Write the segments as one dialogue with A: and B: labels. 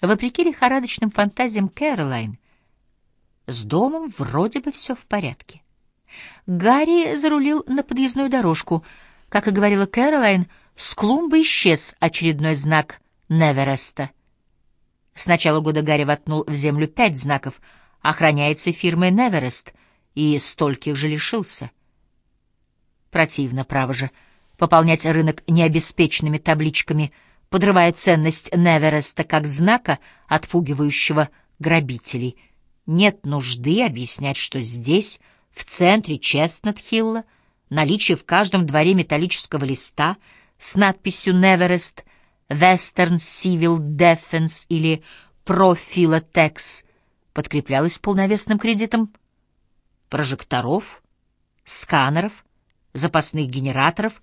A: Вопреки лихорадочным фантазиям Кэролайн, с домом вроде бы все в порядке. Гарри зарулил на подъездную дорожку. Как и говорила Кэролайн, с клумбы исчез очередной знак Невереста. С начала года Гарри воткнул в землю пять знаков, охраняется фирмой Неверест, и стольких же лишился. Противно, право же, пополнять рынок необеспеченными табличками, подрывая ценность Невереста как знака, отпугивающего грабителей. Нет нужды объяснять, что здесь, в центре Честнат-Хилла, наличие в каждом дворе металлического листа с надписью «Неверест», «Western Civil Defense» или «Profilotex» подкреплялось полновесным кредитом прожекторов, сканеров, запасных генераторов,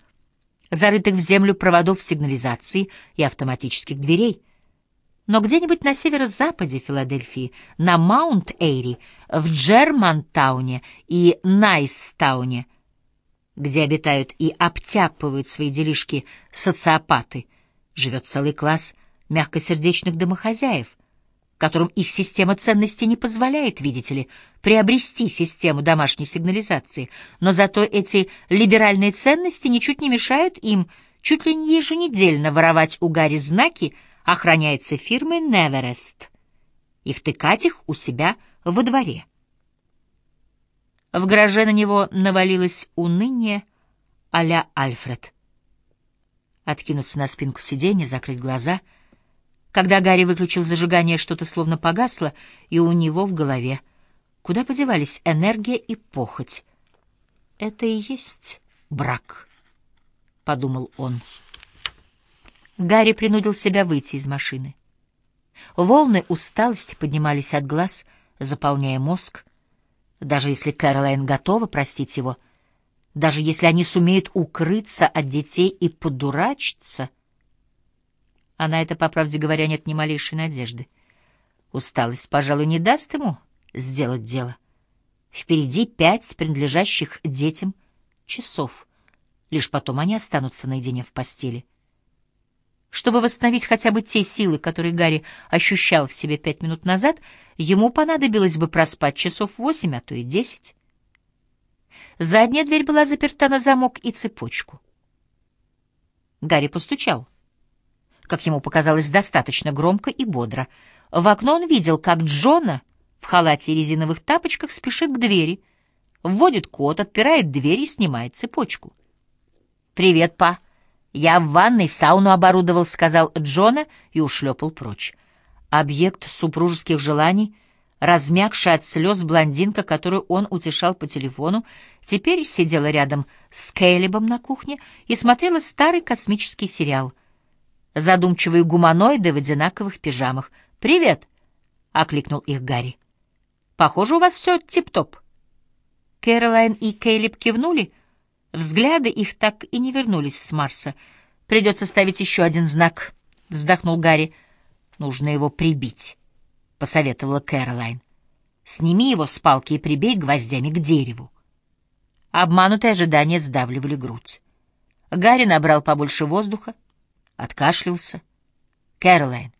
A: зарытых в землю проводов сигнализации и автоматических дверей. Но где-нибудь на северо-западе Филадельфии, на Маунт-Эйри, в Джермантауне и Найстауне, где обитают и обтяпывают свои делишки социопаты, живет целый класс мягкосердечных домохозяев, которым их система ценностей не позволяет, видите ли, приобрести систему домашней сигнализации, но зато эти либеральные ценности ничуть не мешают им чуть ли не еженедельно воровать у Гарри знаки, охраняется фирмой Неверест, и втыкать их у себя во дворе. В гараже на него навалилось уныние а-ля Альфред. Откинуться на спинку сиденья, закрыть глаза — когда Гарри выключил зажигание, что-то словно погасло, и у него в голове. Куда подевались энергия и похоть? «Это и есть брак», — подумал он. Гарри принудил себя выйти из машины. Волны усталости поднимались от глаз, заполняя мозг. Даже если Кэролайн готова простить его, даже если они сумеют укрыться от детей и подурачиться — а на это, по правде говоря, нет ни малейшей надежды. Усталость, пожалуй, не даст ему сделать дело. Впереди пять принадлежащих детям часов. Лишь потом они останутся наедине в постели. Чтобы восстановить хотя бы те силы, которые Гарри ощущал в себе пять минут назад, ему понадобилось бы проспать часов восемь, а то и десять. Задняя дверь была заперта на замок и цепочку. Гарри постучал как ему показалось, достаточно громко и бодро. В окно он видел, как Джона в халате и резиновых тапочках спешит к двери, вводит код, отпирает дверь и снимает цепочку. «Привет, па. Я в ванной сауну оборудовал», — сказал Джона и ушлепал прочь. Объект супружеских желаний, размягшая от слез блондинка, которую он утешал по телефону, теперь сидела рядом с Кейлебом на кухне и смотрела старый космический сериал — задумчивые гуманоиды в одинаковых пижамах. «Привет!» — окликнул их Гарри. «Похоже, у вас все тип-топ». Кэролайн и Кейлип кивнули. Взгляды их так и не вернулись с Марса. «Придется ставить еще один знак», — вздохнул Гарри. «Нужно его прибить», — посоветовала Кэролайн. «Сними его с палки и прибей гвоздями к дереву». Обманутые ожидания сдавливали грудь. Гарри набрал побольше воздуха, откашлялся. Кэролайн,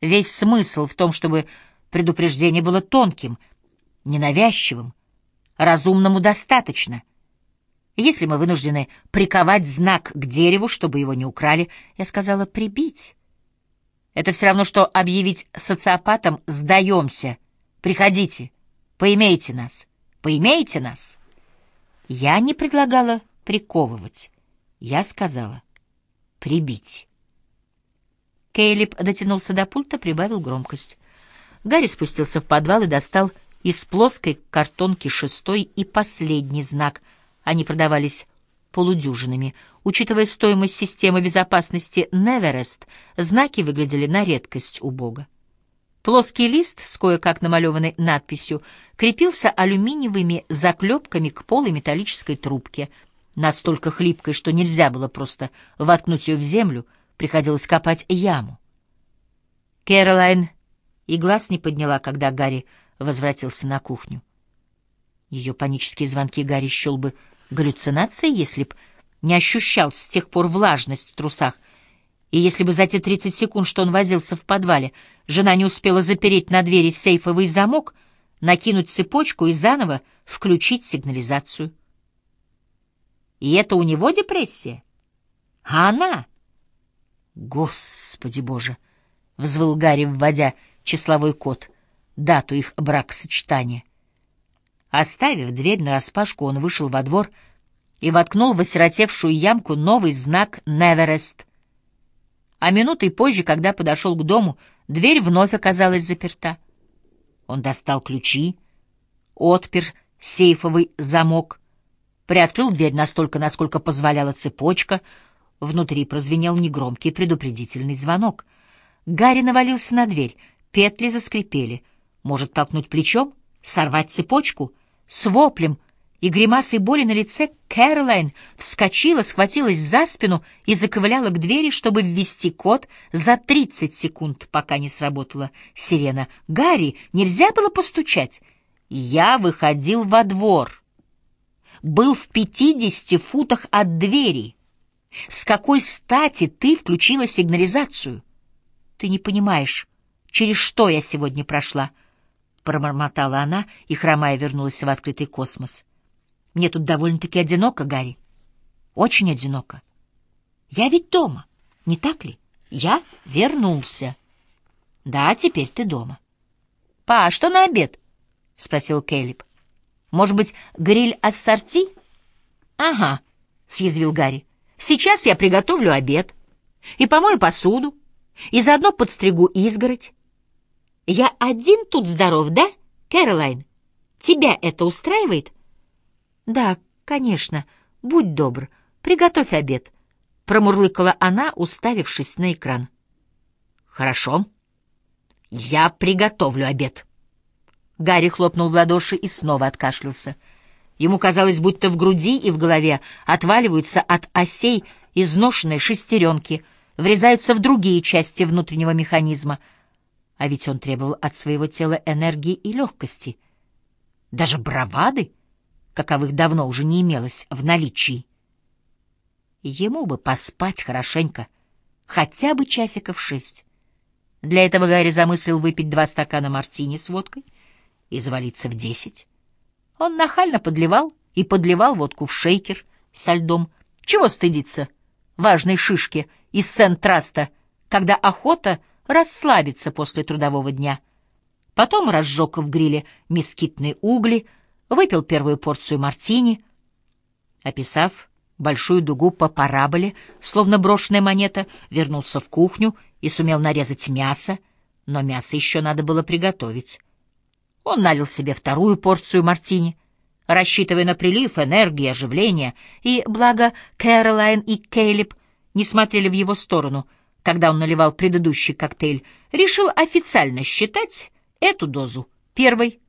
A: весь смысл в том, чтобы предупреждение было тонким, ненавязчивым, разумному достаточно. Если мы вынуждены приковать знак к дереву, чтобы его не украли, я сказала «прибить». Это все равно, что объявить социопатам «сдаемся», «приходите», «поимейте нас», «поимейте нас». Я не предлагала приковывать, я сказала «прибить». Кейлип дотянулся до пульта, прибавил громкость. Гарри спустился в подвал и достал из плоской картонки шестой и последний знак. Они продавались полудюжинами. Учитывая стоимость системы безопасности Неверест, знаки выглядели на редкость убого. Плоский лист с кое-как намалеванной надписью крепился алюминиевыми заклепками к полой металлической трубке, настолько хлипкой, что нельзя было просто воткнуть ее в землю — приходилось копать яму. Кэролайн и глаз не подняла, когда Гарри возвратился на кухню. Ее панические звонки Гарри счел бы галлюцинацией, если б не ощущал с тех пор влажность в трусах И если бы за те 30 секунд, что он возился в подвале, жена не успела запереть на двери сейфовый замок, накинуть цепочку и заново включить сигнализацию. И это у него депрессия? А она? Господи Боже! — взвыл Гарри, вводя числовой код, дату их бракосочетания. Оставив дверь нараспашку, он вышел во двор и воткнул в осиротевшую ямку новый знак «Неверест». А минутой позже, когда подошел к дому, дверь вновь оказалась заперта. Он достал ключи, отпер сейфовый замок, приоткрыл дверь настолько, насколько позволяла цепочка. Внутри прозвенел негромкий предупредительный звонок. Гарри навалился на дверь, петли заскрипели. Может толкнуть плечом, сорвать цепочку? С воплем и гримасой боли на лице Кэролайн вскочила, схватилась за спину и заковыляла к двери, чтобы ввести код за тридцать секунд, пока не сработала сирена. «Гарри, нельзя было постучать?» Я выходил во двор. Был в пятидесяти футах от двери. С какой стати ты включила сигнализацию? Ты не понимаешь, через что я сегодня прошла — промормотала она и, хромая, вернулась в открытый космос. «Мне тут довольно-таки одиноко, Гарри. Очень одиноко. Я ведь дома, не так ли? Я вернулся. Да, теперь ты дома». «Па, а что на обед?» — спросил Келлип. «Может быть, гриль ассорти?» «Ага», — съязвил Гарри. «Сейчас я приготовлю обед и помою посуду, и заодно подстригу изгородь. Я один тут здоров, да, Кэролайн? Тебя это устраивает? Да, конечно. Будь добр, приготовь обед, промурлыкала она, уставившись на экран. Хорошо. Я приготовлю обед. Гарри хлопнул в ладоши и снова откашлялся. Ему казалось, будто в груди и в голове отваливаются от осей изношенные шестеренки, врезаются в другие части внутреннего механизма — а ведь он требовал от своего тела энергии и легкости. Даже бравады, каковых давно уже не имелось в наличии. Ему бы поспать хорошенько, хотя бы часиков шесть. Для этого Гарри замыслил выпить два стакана мартини с водкой и завалиться в десять. Он нахально подливал и подливал водку в шейкер со льдом. Чего стыдиться важной шишки из Сент-Траста, когда охота расслабиться после трудового дня. Потом разжег в гриле мескитные угли, выпил первую порцию мартини. Описав большую дугу по параболе, словно брошенная монета, вернулся в кухню и сумел нарезать мясо, но мясо еще надо было приготовить. Он налил себе вторую порцию мартини, рассчитывая на прилив энергии, оживления, и, благо, Кэролайн и Кейлип не смотрели в его сторону — когда он наливал предыдущий коктейль, решил официально считать эту дозу первой.